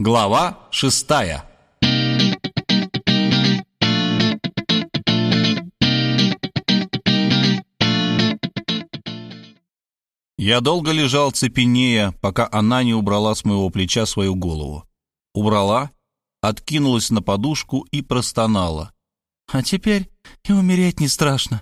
Глава шестая Я долго лежал цепенея, пока она не убрала с моего плеча свою голову. Убрала, откинулась на подушку и простонала. «А теперь и умереть не страшно».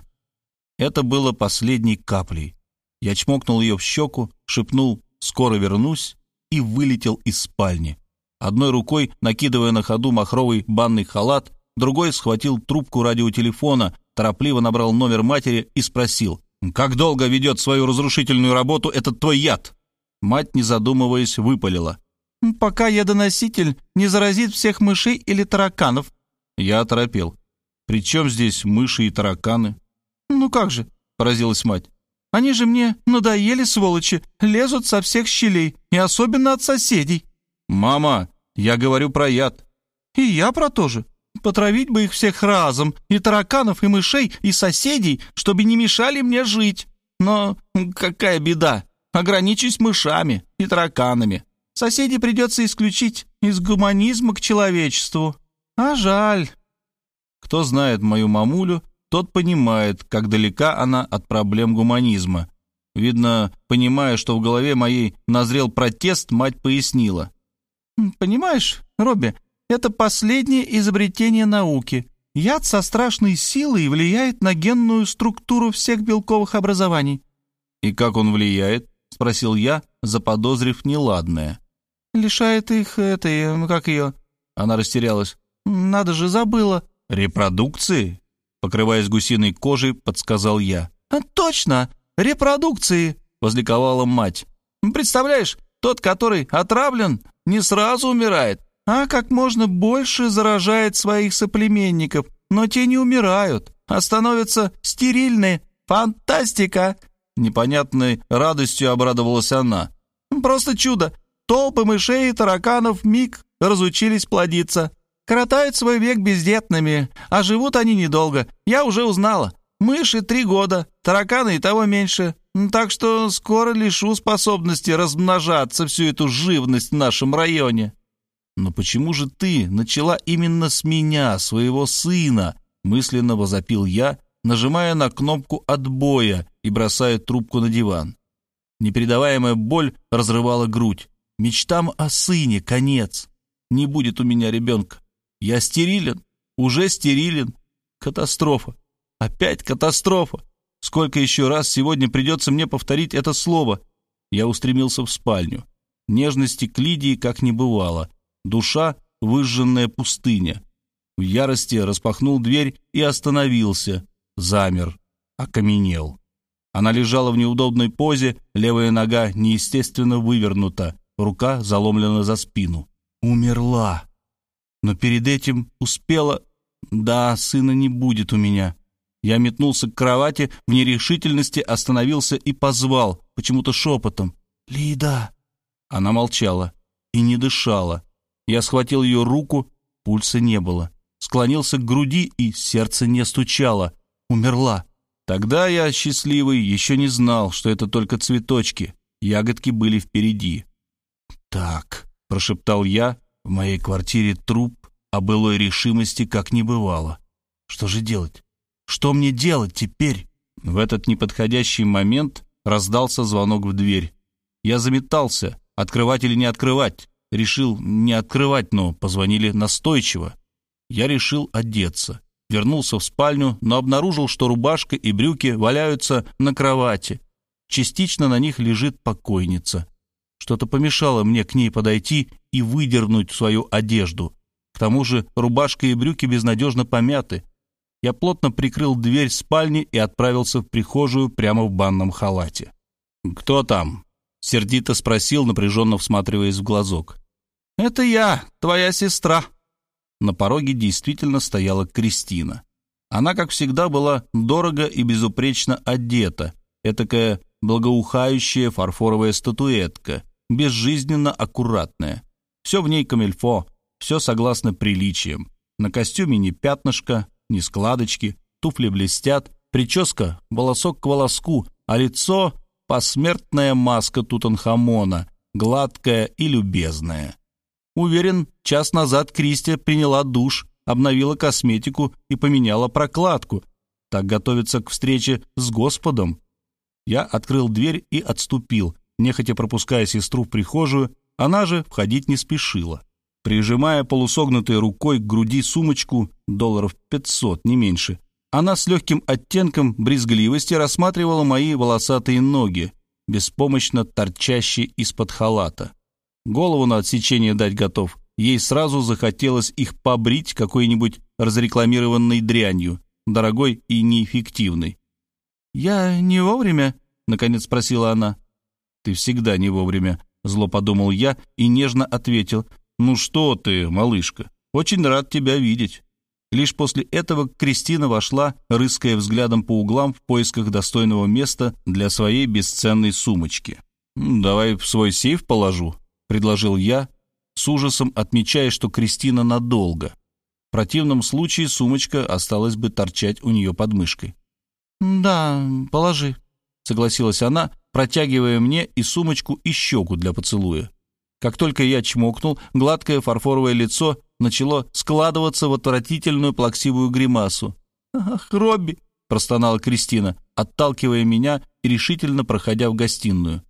Это было последней каплей. Я чмокнул ее в щеку, шепнул «скоро вернусь» и вылетел из спальни. Одной рукой, накидывая на ходу махровый банный халат, другой схватил трубку радиотелефона, торопливо набрал номер матери и спросил, «Как долго ведет свою разрушительную работу этот твой яд?» Мать, не задумываясь, выпалила. «Пока ядоноситель не заразит всех мышей или тараканов». Я оторопел. «При чем здесь мыши и тараканы?» «Ну как же», — поразилась мать. «Они же мне надоели, сволочи, лезут со всех щелей, и особенно от соседей». «Мама, я говорю про яд». «И я про то же. Потравить бы их всех разом, и тараканов, и мышей, и соседей, чтобы не мешали мне жить. Но какая беда, ограничусь мышами и тараканами. Соседей придется исключить из гуманизма к человечеству. А жаль». Кто знает мою мамулю, тот понимает, как далека она от проблем гуманизма. Видно, понимая, что в голове моей назрел протест, мать пояснила. «Понимаешь, Робби, это последнее изобретение науки. Яд со страшной силой влияет на генную структуру всех белковых образований». «И как он влияет?» — спросил я, заподозрив неладное. «Лишает их этой... как ее...» Она растерялась. «Надо же, забыла». «Репродукции?» Покрываясь гусиной кожей, подсказал я. «Точно! Репродукции!» — возликовала мать. «Представляешь, тот, который отравлен, не сразу умирает, а как можно больше заражает своих соплеменников, но те не умирают, а становятся стерильны. Фантастика!» Непонятной радостью обрадовалась она. «Просто чудо! Толпы мышей и тараканов миг разучились плодиться. Коротают свой век бездетными, а живут они недолго. Я уже узнала. Мыши три года, тараканы и того меньше. Так что скоро лишу способности размножаться всю эту живность в нашем районе». «Но почему же ты начала именно с меня, своего сына?» мысленно возопил я, нажимая на кнопку отбоя и бросая трубку на диван. Непередаваемая боль разрывала грудь. Мечтам о сыне конец. Не будет у меня ребенка. Я стерилен, уже стерилен. Катастрофа. Опять катастрофа. Сколько еще раз сегодня придется мне повторить это слово? Я устремился в спальню. Нежности к Лидии как не бывало. Душа — выжженная пустыня. В ярости распахнул дверь и остановился. Замер. Окаменел. Она лежала в неудобной позе, левая нога неестественно вывернута, рука заломлена за спину. Умерла. Но перед этим успела... Да, сына не будет у меня. Я метнулся к кровати, в нерешительности остановился и позвал, почему-то шепотом. «Лида!» Она молчала и не дышала. Я схватил ее руку, пульса не было. Склонился к груди, и сердце не стучало. Умерла. Тогда я, счастливый, еще не знал, что это только цветочки. Ягодки были впереди. «Так», — прошептал я, — «в моей квартире труп, а былой решимости как не бывало. Что же делать? Что мне делать теперь?» В этот неподходящий момент раздался звонок в дверь. Я заметался, открывать или не открывать. Решил не открывать, но позвонили настойчиво. Я решил одеться. Вернулся в спальню, но обнаружил, что рубашка и брюки валяются на кровати. Частично на них лежит покойница. Что-то помешало мне к ней подойти и выдернуть свою одежду. К тому же рубашка и брюки безнадежно помяты. Я плотно прикрыл дверь спальни и отправился в прихожую прямо в банном халате. «Кто там?» — сердито спросил, напряженно всматриваясь в глазок. «Это я, твоя сестра». На пороге действительно стояла Кристина. Она, как всегда, была дорого и безупречно одета, этакая благоухающая фарфоровая статуэтка, безжизненно аккуратная. Все в ней камельфо, все согласно приличиям. На костюме ни пятнышка, ни складочки, туфли блестят, прическа волосок к волоску, а лицо — посмертная маска Тутанхамона, гладкая и любезная. Уверен, час назад Кристи приняла душ, обновила косметику и поменяла прокладку. Так готовится к встрече с Господом. Я открыл дверь и отступил, нехотя пропуская сестру в прихожую, она же входить не спешила. Прижимая полусогнутой рукой к груди сумочку, долларов 500, не меньше, она с легким оттенком брезгливости рассматривала мои волосатые ноги, беспомощно торчащие из-под халата. Голову на отсечение дать готов. Ей сразу захотелось их побрить какой-нибудь разрекламированной дрянью, дорогой и неэффективной. «Я не вовремя?» — наконец спросила она. «Ты всегда не вовремя», — зло подумал я и нежно ответил. «Ну что ты, малышка, очень рад тебя видеть». Лишь после этого Кристина вошла, рыская взглядом по углам в поисках достойного места для своей бесценной сумочки. «Давай в свой сейф положу», — предложил я, с ужасом отмечая, что Кристина надолго. В противном случае сумочка осталась бы торчать у нее под мышкой. «Да, положи», — согласилась она, протягивая мне и сумочку, и щеку для поцелуя. Как только я чмокнул, гладкое фарфоровое лицо начало складываться в отвратительную плаксивую гримасу. «Ах, Робби!» — простонала Кристина, отталкивая меня и решительно проходя в гостиную.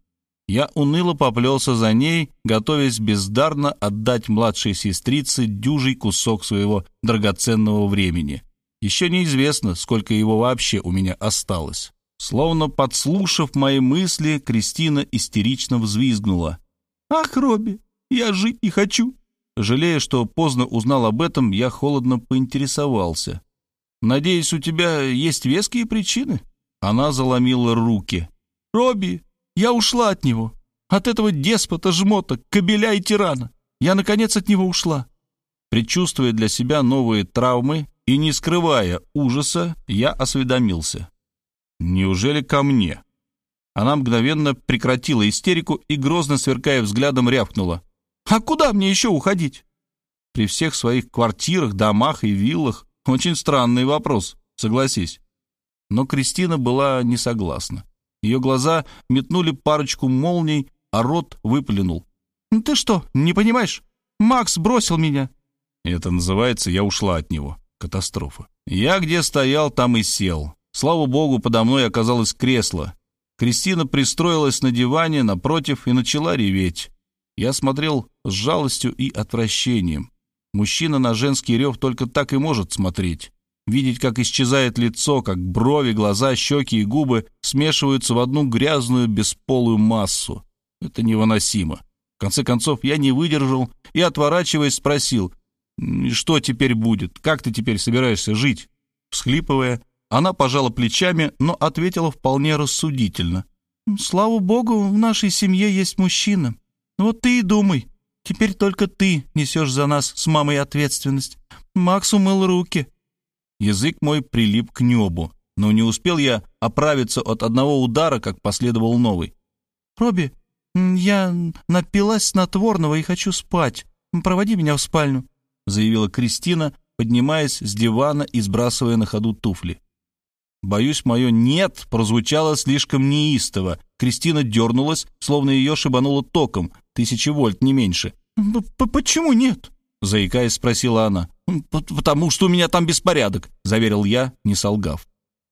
Я уныло поплелся за ней, готовясь бездарно отдать младшей сестрице дюжий кусок своего драгоценного времени. Еще неизвестно, сколько его вообще у меня осталось. Словно подслушав мои мысли, Кристина истерично взвизгнула. «Ах, Робби, я жить не хочу!» Жалея, что поздно узнал об этом, я холодно поинтересовался. «Надеюсь, у тебя есть веские причины?» Она заломила руки. «Робби, я ушла от него. От этого деспота, жмота, кобеля и тирана. Я, наконец, от него ушла». Предчувствуя для себя новые травмы и не скрывая ужаса, я осведомился. «Неужели ко мне?» Она мгновенно прекратила истерику и, грозно сверкая взглядом, рявкнула. «А куда мне еще уходить?» При всех своих квартирах, домах и виллах очень странный вопрос, согласись. Но Кристина была не согласна. Ее глаза метнули парочку молний, а рот выплюнул. «Ты что, не понимаешь? Макс бросил меня». Это называется «я ушла от него». Катастрофа. Я где стоял, там и сел. Слава богу, подо мной оказалось кресло, Кристина пристроилась на диване напротив и начала реветь. Я смотрел с жалостью и отвращением. Мужчина на женский рев только так и может смотреть. Видеть, как исчезает лицо, как брови, глаза, щеки и губы смешиваются в одну грязную бесполую массу. Это невыносимо. В конце концов, я не выдержал и, отворачиваясь, спросил, «Что теперь будет? Как ты теперь собираешься жить?» Всхлипывая, она пожала плечами, но ответила вполне рассудительно. «Слава богу, в нашей семье есть мужчина. Вот ты и думай. Теперь только ты несешь за нас с мамой ответственность. Макс умыл руки». Язык мой прилип к небу, но не успел я оправиться от одного удара, как последовал новый. «Робби, я напилась снотворного и хочу спать. Проводи меня в спальню», — заявила Кристина, поднимаясь с дивана и сбрасывая на ходу туфли. Боюсь, мое «нет» прозвучало слишком неистово. Кристина дернулась, словно ее шибануло током, тысячи вольт, не меньше. «Почему нет?» — заикаясь, спросила она. «Потому что у меня там беспорядок», — заверил я, не солгав.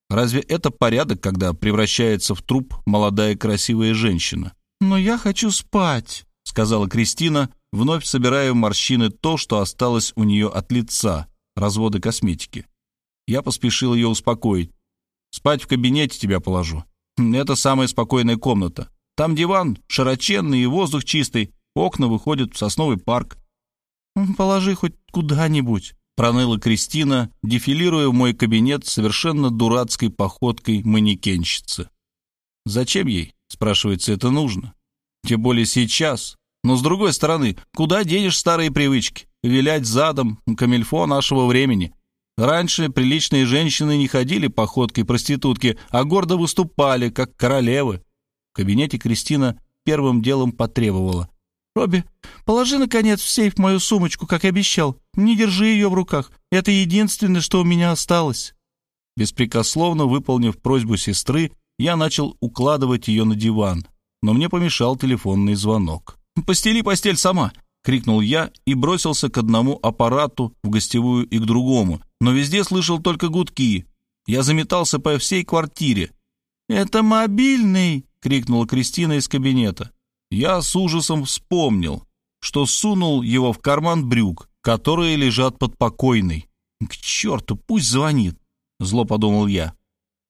«Разве это порядок, когда превращается в труп молодая красивая женщина?» «Но я хочу спать», — сказала Кристина, вновь собирая в морщины то, что осталось у нее от лица, разводы косметики. Я поспешил ее успокоить. Спать в кабинете тебя положу. Это самая спокойная комната. Там диван широченный и воздух чистый, окна выходят в сосновый парк. Положи хоть куда-нибудь, проныла Кристина, дефилируя в мой кабинет совершенно дурацкой походкой манекенщицы. Зачем ей, спрашивается, это нужно? Тем более сейчас. Но с другой стороны, куда денешь старые привычки? Вилять задом, камельфо нашего времени. Раньше приличные женщины не ходили походкой проститутки, а гордо выступали, как королевы. В кабинете Кристина первым делом потребовала. «Робби, положи, наконец, в сейф мою сумочку, как обещал. Не держи ее в руках. Это единственное, что у меня осталось». Беспрекословно выполнив просьбу сестры, я начал укладывать ее на диван, но мне помешал телефонный звонок. «Постели постель сама!» Крикнул я и бросился к одному аппарату, в гостевую и к другому, но везде слышал только гудки. Я заметался по всей квартире. «Это мобильный!» — крикнула Кристина из кабинета. Я с ужасом вспомнил, что сунул его в карман брюк, которые лежат под покойной. «К черту, пусть звонит!» — зло подумал я.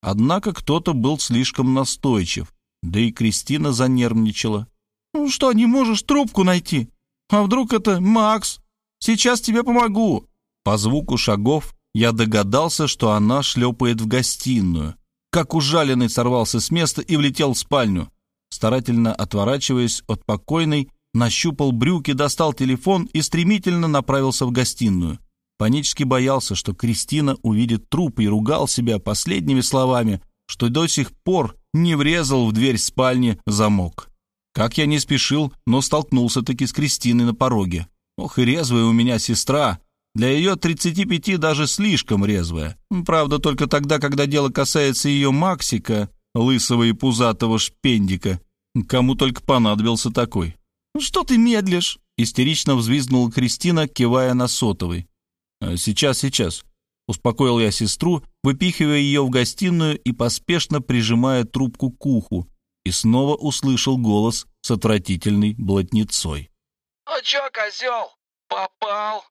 Однако кто-то был слишком настойчив, да и Кристина занервничала. «Ну что, не можешь трубку найти? А вдруг это Макс? Сейчас тебе помогу!» По звуку шагов я догадался, что она шлепает в гостиную. Как ужаленный сорвался с места и влетел в спальню. Старательно отворачиваясь от покойной, нащупал брюки, достал телефон и стремительно направился в гостиную. Панически боялся, что Кристина увидит труп и ругал себя последними словами, что до сих пор не врезал в дверь спальни замок. Как я не спешил, но столкнулся-таки с Кристиной на пороге. Ох и резвая у меня сестра. Для ее 35 даже слишком резвая. Правда, только тогда, когда дело касается ее Максика, лысого и пузатого шпендика. Кому только понадобился такой. «Что ты медлишь?» — истерично взвизгнула Кристина, кивая на сотовый. «Э, «Сейчас, сейчас», — успокоил я сестру, выпихивая ее в гостиную и поспешно прижимая трубку к уху, и снова услышал голос с отвратительной блатницой. «Ну чё, козел, попал?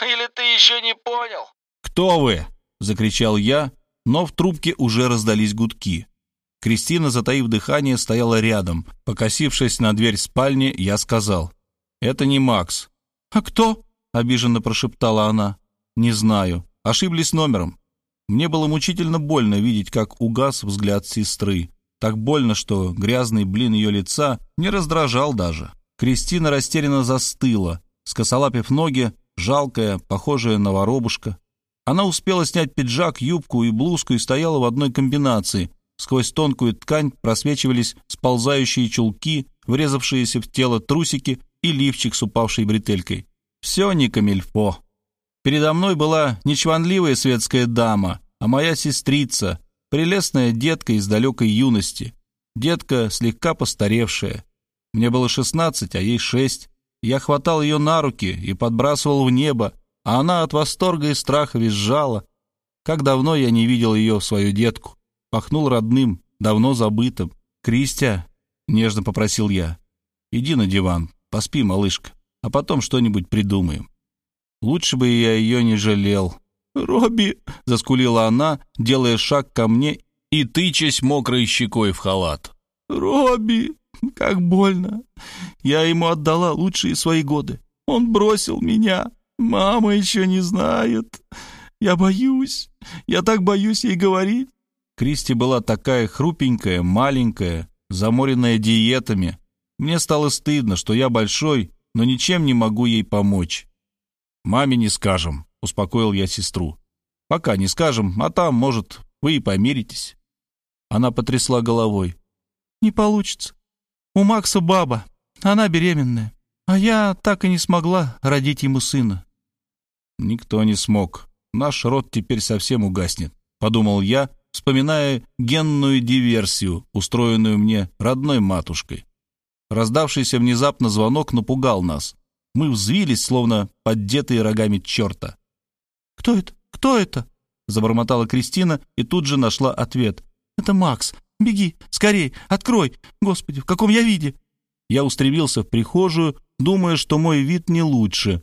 Или ты еще не понял?» «Кто вы?» — закричал я, но в трубке уже раздались гудки. Кристина, затаив дыхание, стояла рядом. Покосившись на дверь спальни, я сказал, «Это не Макс». «А кто?» — обиженно прошептала она. «Не знаю. Ошиблись номером». Мне было мучительно больно видеть, как угас взгляд сестры. Так больно, что грязный блин ее лица не раздражал даже. Кристина растерянно застыла, скосолапив ноги, жалкая, похожая на воробушка. Она успела снять пиджак, юбку и блузку и стояла в одной комбинации — Сквозь тонкую ткань просвечивались сползающие чулки, врезавшиеся в тело трусики и лифчик с упавшей бретелькой. Все не камильфо. Передо мной была не светская дама, а моя сестрица, прелестная детка из далекой юности. Детка слегка постаревшая. Мне было шестнадцать, а ей шесть. Я хватал ее на руки и подбрасывал в небо, а она от восторга и страха визжала. Как давно я не видел ее, свою детку пахнул родным, давно забытым. «Кристия», — нежно попросил я, — «иди на диван, поспи, малышка, а потом что-нибудь придумаем». Лучше бы я ее не жалел. «Робби!» — заскулила она, делая шаг ко мне и тычась мокрой щекой в халат. «Робби! Как больно! Я ему отдала лучшие свои годы. Он бросил меня. Мама еще не знает. Я боюсь. Я так боюсь ей говорить. Кристи была такая хрупенькая, маленькая, заморенная диетами. Мне стало стыдно, что я большой, но ничем не могу ей помочь. «Маме не скажем», — успокоил я сестру. «Пока не скажем, а там, может, вы и помиритесь». Она потрясла головой. «Не получится. У Макса баба, она беременная, а я так и не смогла родить ему сына». «Никто не смог. Наш род теперь совсем угаснет», — подумал я, — вспоминая генную диверсию, устроенную мне родной матушкой. Раздавшийся внезапно звонок напугал нас. Мы взвились, словно поддетые рогами черта. «Кто это? Кто это?» — забормотала Кристина и тут же нашла ответ. «Это Макс. Беги, скорей, открой. Господи, в каком я виде?» Я устремился в прихожую, думая, что мой вид не лучше.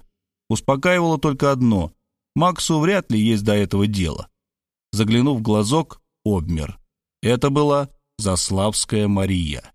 Успокаивало только одно — Максу вряд ли есть до этого дело. Заглянув в глазок, обмер. Это была Заславская Мария.